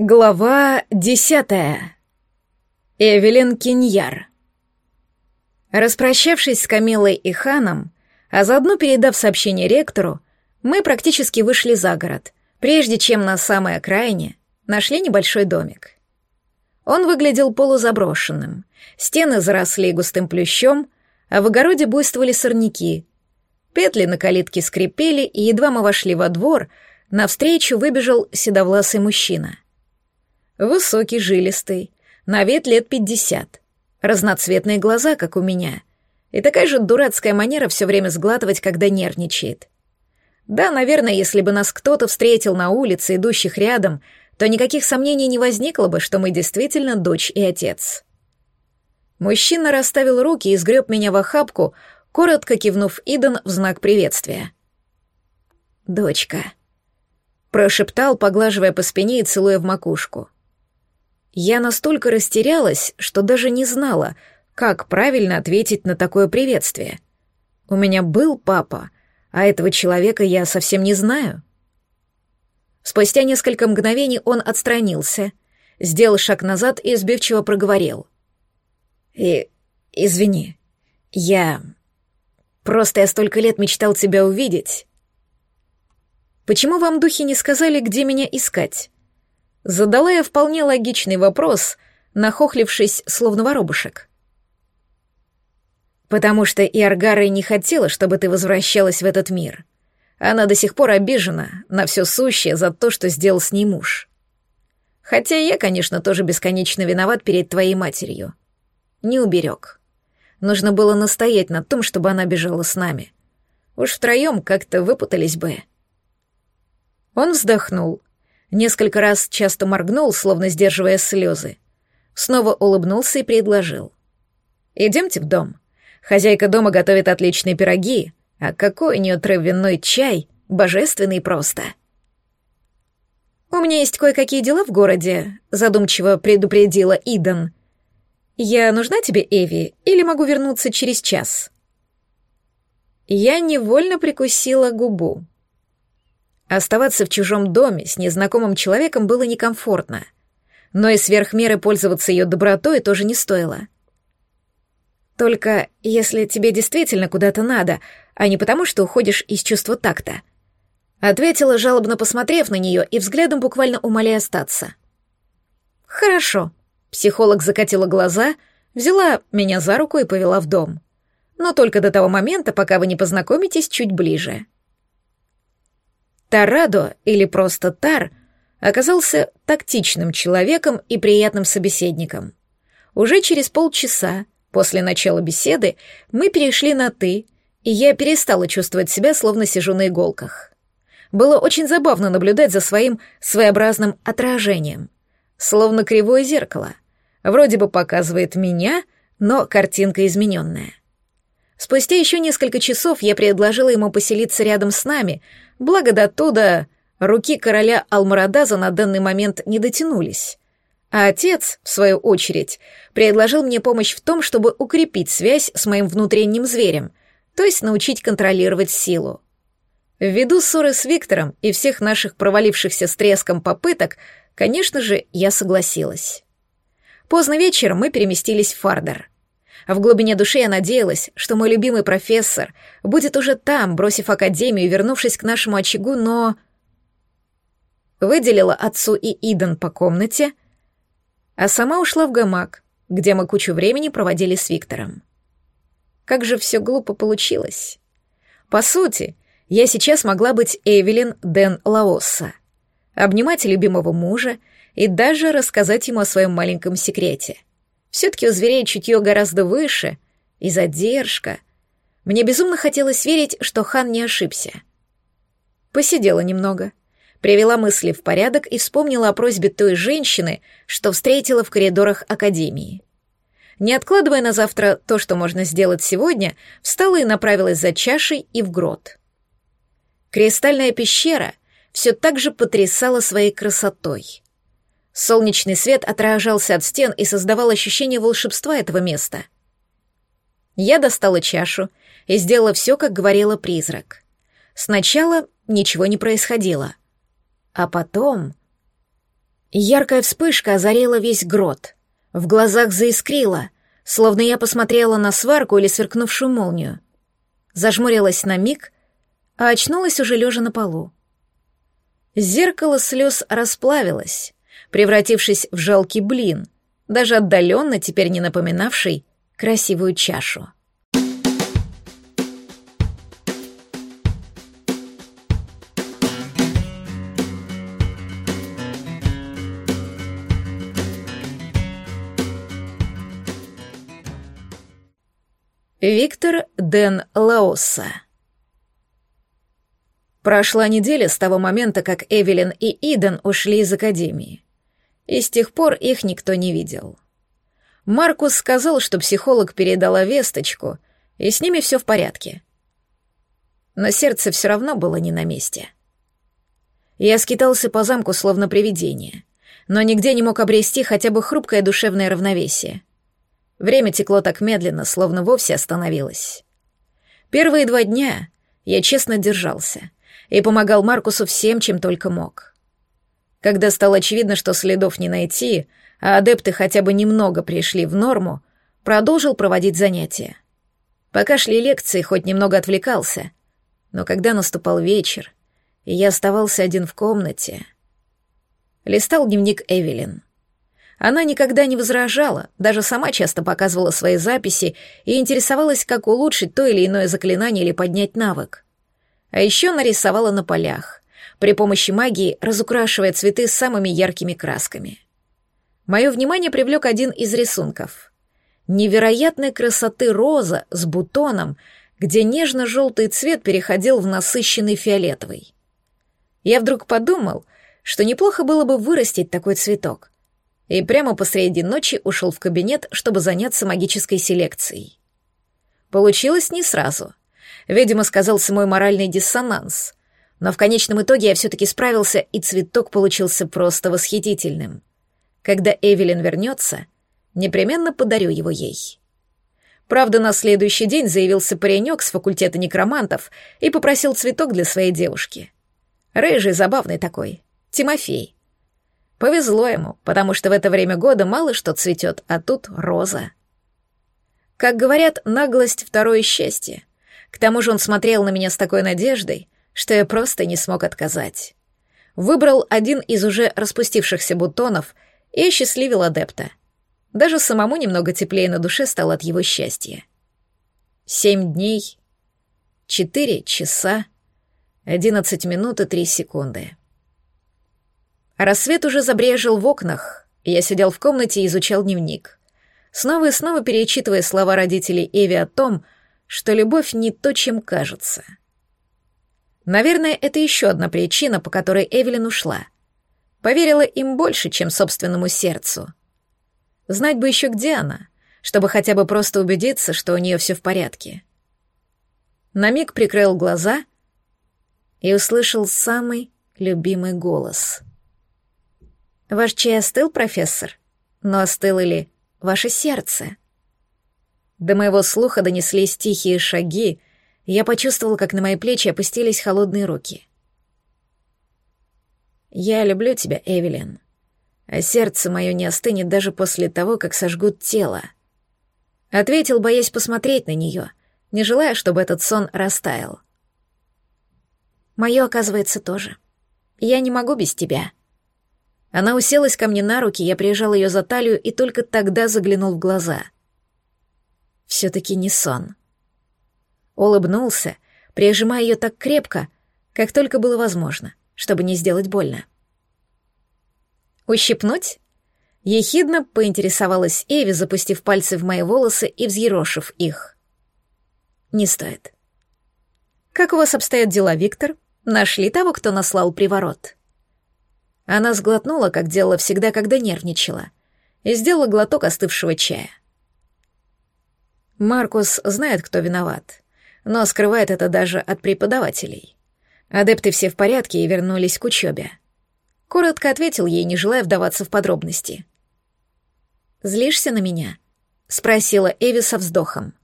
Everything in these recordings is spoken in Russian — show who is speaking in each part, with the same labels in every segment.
Speaker 1: Глава десятая. Эвелин Киньяр. Распрощавшись с Камилой и Ханом, а заодно передав сообщение ректору, мы практически вышли за город, прежде чем на самой окраине нашли небольшой домик. Он выглядел полузаброшенным, стены заросли густым плющом, а в огороде буйствовали сорняки. Петли на калитке скрипели, и едва мы вошли во двор, навстречу выбежал седовласый мужчина — Высокий, жилистый, на вид лет пятьдесят. Разноцветные глаза, как у меня. И такая же дурацкая манера все время сглатывать, когда нервничает. Да, наверное, если бы нас кто-то встретил на улице, идущих рядом, то никаких сомнений не возникло бы, что мы действительно дочь и отец. Мужчина расставил руки и сгреб меня в охапку, коротко кивнув Иден в знак приветствия. «Дочка», — прошептал, поглаживая по спине и целуя в макушку. Я настолько растерялась, что даже не знала, как правильно ответить на такое приветствие. У меня был папа, а этого человека я совсем не знаю. Спустя несколько мгновений он отстранился, сделал шаг назад и сбивчиво проговорил. «И... извини, я... Просто я столько лет мечтал тебя увидеть». «Почему вам духи не сказали, где меня искать?» Задала я вполне логичный вопрос, нахохлившись, словно воробушек. «Потому что Иоргара не хотела, чтобы ты возвращалась в этот мир. Она до сих пор обижена на все сущее за то, что сделал с ней муж. Хотя я, конечно, тоже бесконечно виноват перед твоей матерью. Не уберег. Нужно было настоять на том, чтобы она бежала с нами. Уж втроем как-то выпутались бы». Он вздохнул, Несколько раз часто моргнул, словно сдерживая слезы. Снова улыбнулся и предложил. «Идемте в дом. Хозяйка дома готовит отличные пироги, а какой у нее травяной чай, божественный просто». «У меня есть кое-какие дела в городе», — задумчиво предупредила Идан. «Я нужна тебе, Эви, или могу вернуться через час?» Я невольно прикусила губу. Оставаться в чужом доме с незнакомым человеком было некомфортно, но и сверх меры пользоваться ее добротой тоже не стоило. Только если тебе действительно куда-то надо, а не потому, что уходишь из чувства такта. Ответила, жалобно посмотрев на нее и взглядом буквально умоляя остаться. Хорошо. Психолог закатила глаза, взяла меня за руку и повела в дом. Но только до того момента, пока вы не познакомитесь чуть ближе. Тарадо, или просто Тар, оказался тактичным человеком и приятным собеседником. Уже через полчаса после начала беседы мы перешли на «ты», и я перестала чувствовать себя, словно сижу на иголках. Было очень забавно наблюдать за своим своеобразным отражением, словно кривое зеркало. Вроде бы показывает меня, но картинка измененная. Спустя еще несколько часов я предложила ему поселиться рядом с нами, благо до туда руки короля Алмарадаза на данный момент не дотянулись. А отец, в свою очередь, предложил мне помощь в том, чтобы укрепить связь с моим внутренним зверем, то есть научить контролировать силу. Ввиду ссоры с Виктором и всех наших провалившихся с треском попыток, конечно же, я согласилась. Поздно вечером мы переместились в Фардер — в глубине души я надеялась, что мой любимый профессор будет уже там, бросив академию и вернувшись к нашему очагу, но... Выделила отцу и Иден по комнате, а сама ушла в гамак, где мы кучу времени проводили с Виктором. Как же все глупо получилось. По сути, я сейчас могла быть Эвелин Ден Лаосса, обнимать любимого мужа и даже рассказать ему о своем маленьком секрете — все-таки у зверей чутье гораздо выше, и задержка. Мне безумно хотелось верить, что хан не ошибся. Посидела немного, привела мысли в порядок и вспомнила о просьбе той женщины, что встретила в коридорах академии. Не откладывая на завтра то, что можно сделать сегодня, встала и направилась за чашей и в грот. Кристальная пещера все так же потрясала своей красотой. Солнечный свет отражался от стен и создавал ощущение волшебства этого места. Я достала чашу и сделала все, как говорила призрак. Сначала ничего не происходило. А потом... Яркая вспышка озарила весь грот. В глазах заискрило, словно я посмотрела на сварку или сверкнувшую молнию. Зажмурилась на миг, а очнулась уже лежа на полу. Зеркало слез расплавилось, превратившись в жалкий блин, даже отдаленно теперь не напоминавший красивую чашу. Виктор Ден Лаоса Прошла неделя с того момента, как Эвелин и Иден ушли из академии. И с тех пор их никто не видел. Маркус сказал, что психолог передала весточку, и с ними все в порядке. Но сердце все равно было не на месте. Я скитался по замку словно привидение, но нигде не мог обрести хотя бы хрупкое душевное равновесие — Время текло так медленно, словно вовсе остановилось. Первые два дня я честно держался и помогал Маркусу всем, чем только мог. Когда стало очевидно, что следов не найти, а адепты хотя бы немного пришли в норму, продолжил проводить занятия. Пока шли лекции, хоть немного отвлекался, но когда наступал вечер, и я оставался один в комнате, листал дневник Эвелин — она никогда не возражала, даже сама часто показывала свои записи и интересовалась, как улучшить то или иное заклинание или поднять навык. А еще нарисовала на полях, при помощи магии разукрашивая цветы самыми яркими красками. Мое внимание привлек один из рисунков. Невероятной красоты роза с бутоном, где нежно-желтый цвет переходил в насыщенный фиолетовый. Я вдруг подумал, что неплохо было бы вырастить такой цветок — и прямо посреди ночи ушел в кабинет, чтобы заняться магической селекцией. Получилось не сразу. Видимо, сказался мой моральный диссонанс. Но в конечном итоге я все-таки справился, и цветок получился просто восхитительным. Когда Эвелин вернется, непременно подарю его ей. Правда, на следующий день заявился паренек с факультета некромантов и попросил цветок для своей девушки. Рыжий, забавный такой, Тимофей. Повезло ему, потому что в это время года мало что цветет, а тут роза. Как говорят, наглость — второе счастье. К тому же он смотрел на меня с такой надеждой, что я просто не смог отказать. Выбрал один из уже распустившихся бутонов и осчастливил адепта. Даже самому немного теплее на душе стало от его счастья. Семь дней, четыре часа, одиннадцать минут и три секунды. Рассвет уже забрежил в окнах, и я сидел в комнате и изучал дневник. Снова и снова перечитывая слова родителей Эви о том, что любовь не то, чем кажется. Наверное, это еще одна причина, по которой Эвелин ушла. Поверила им больше, чем собственному сердцу. Знать бы еще, где она, чтобы хотя бы просто убедиться, что у нее все в порядке. На миг прикрыл глаза и услышал самый любимый голос — Ваш чай остыл, профессор? Но остыло ли ваше сердце? До моего слуха донеслись тихие шаги, я почувствовал, как на мои плечи опустились холодные руки. «Я люблю тебя, Эвелин, а сердце мое не остынет даже после того, как сожгут тело», — ответил, боясь посмотреть на нее, не желая, чтобы этот сон растаял. «Мое, оказывается, тоже. Я не могу без тебя», — она уселась ко мне на руки, я прижал ее за талию и только тогда заглянул в глаза. Все-таки не сон. Улыбнулся, прижимая ее так крепко, как только было возможно, чтобы не сделать больно. «Ущипнуть?» Ехидно поинтересовалась Эви, запустив пальцы в мои волосы и взъерошив их. «Не стоит». «Как у вас обстоят дела, Виктор? Нашли того, кто наслал приворот?» Она сглотнула, как делала всегда, когда нервничала, и сделала глоток остывшего чая. Маркус знает, кто виноват, но скрывает это даже от преподавателей. Адепты все в порядке и вернулись к учебе. Коротко ответил ей, не желая вдаваться в подробности. «Злишься на меня?» — спросила Эви со вздохом.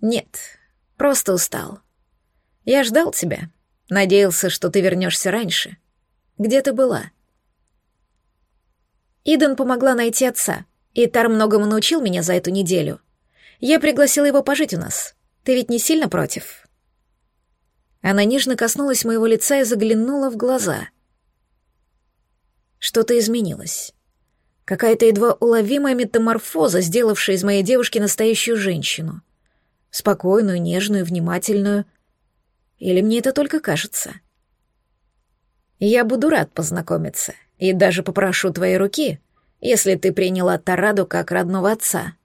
Speaker 1: «Нет, просто устал. Я ждал тебя, надеялся, что ты вернешься раньше». Где ты была?» Иден помогла найти отца, и Тар многому научил меня за эту неделю. Я пригласила его пожить у нас. Ты ведь не сильно против?» Она нежно коснулась моего лица и заглянула в глаза. Что-то изменилось. Какая-то едва уловимая метаморфоза, сделавшая из моей девушки настоящую женщину. Спокойную, нежную, внимательную. Или мне это только кажется? Я буду рад познакомиться и даже попрошу твоей руки, если ты приняла Тараду как родного отца.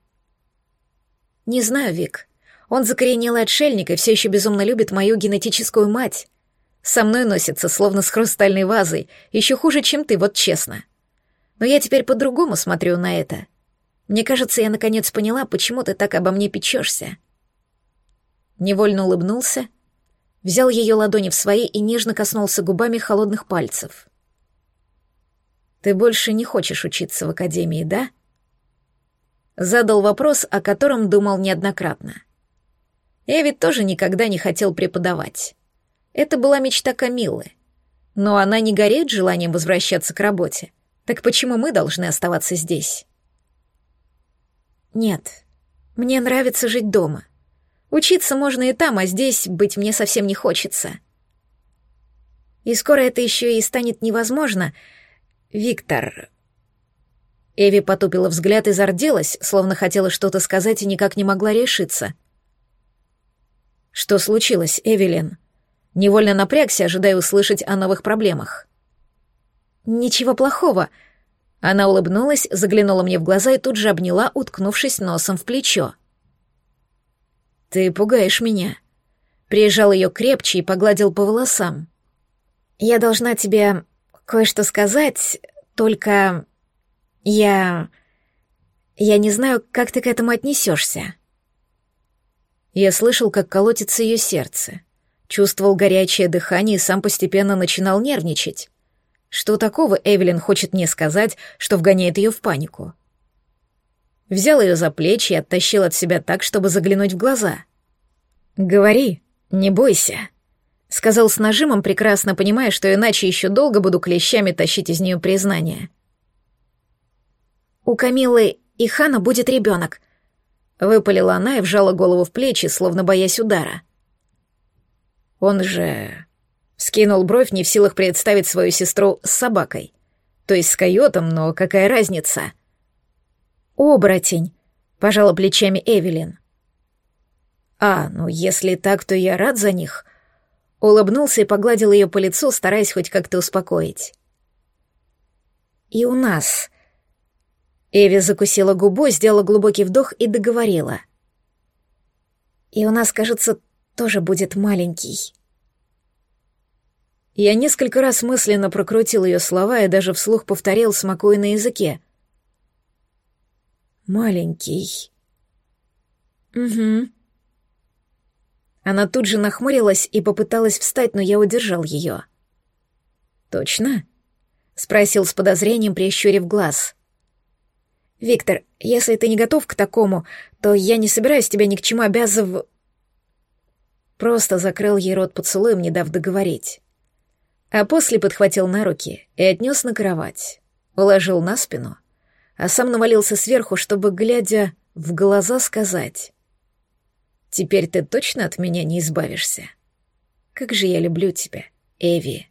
Speaker 1: Не знаю, Вик. Он закоренелый отшельник и все еще безумно любит мою генетическую мать. Со мной носится, словно с хрустальной вазой, еще хуже, чем ты, вот честно. Но я теперь по-другому смотрю на это. Мне кажется, я наконец поняла, почему ты так обо мне печешься. Невольно улыбнулся, взял ее ладони в свои и нежно коснулся губами холодных пальцев. «Ты больше не хочешь учиться в академии, да?» Задал вопрос, о котором думал неоднократно. Я ведь тоже никогда не хотел преподавать. Это была мечта Камиллы. Но она не горит желанием возвращаться к работе. Так почему мы должны оставаться здесь? Нет, мне нравится жить дома. Учиться можно и там, а здесь быть мне совсем не хочется. И скоро это еще и станет невозможно. Виктор... Эви потупила взгляд и зарделась, словно хотела что-то сказать и никак не могла решиться — «Что случилось, Эвелин?» Невольно напрягся, ожидая услышать о новых проблемах. «Ничего плохого». Она улыбнулась, заглянула мне в глаза и тут же обняла, уткнувшись носом в плечо. «Ты пугаешь меня». Прижал ее крепче и погладил по волосам. «Я должна тебе кое-что сказать, только я... Я не знаю, как ты к этому отнесешься». Я слышал, как колотится ее сердце. Чувствовал горячее дыхание и сам постепенно начинал нервничать. Что такого Эвелин хочет мне сказать, что вгоняет ее в панику? Взял ее за плечи и оттащил от себя так, чтобы заглянуть в глаза. «Говори, не бойся», — сказал с нажимом, прекрасно понимая, что иначе еще долго буду клещами тащить из нее признание. «У Камилы и Хана будет ребенок», Выпалила она и вжала голову в плечи, словно боясь удара. Он же... Скинул бровь, не в силах представить свою сестру с собакой. То есть с койотом, но какая разница? «Оборотень», — пожала плечами Эвелин. «А, ну если так, то я рад за них», — улыбнулся и погладил ее по лицу, стараясь хоть как-то успокоить. «И у нас Эви закусила губу, сделала глубокий вдох и договорила. «И у нас, кажется, тоже будет маленький». Я несколько раз мысленно прокрутил ее слова и даже вслух повторил, смакуя на языке. «Маленький». «Угу». Она тут же нахмурилась и попыталась встать, но я удержал ее. «Точно?» — спросил с подозрением, прищурив глаз. «Виктор, если ты не готов к такому, то я не собираюсь тебя ни к чему обязыв...» Просто закрыл ей рот поцелуем, не дав договорить. А после подхватил на руки и отнес на кровать, уложил на спину, а сам навалился сверху, чтобы, глядя в глаза, сказать «Теперь ты точно от меня не избавишься? Как же я люблю тебя, Эви!»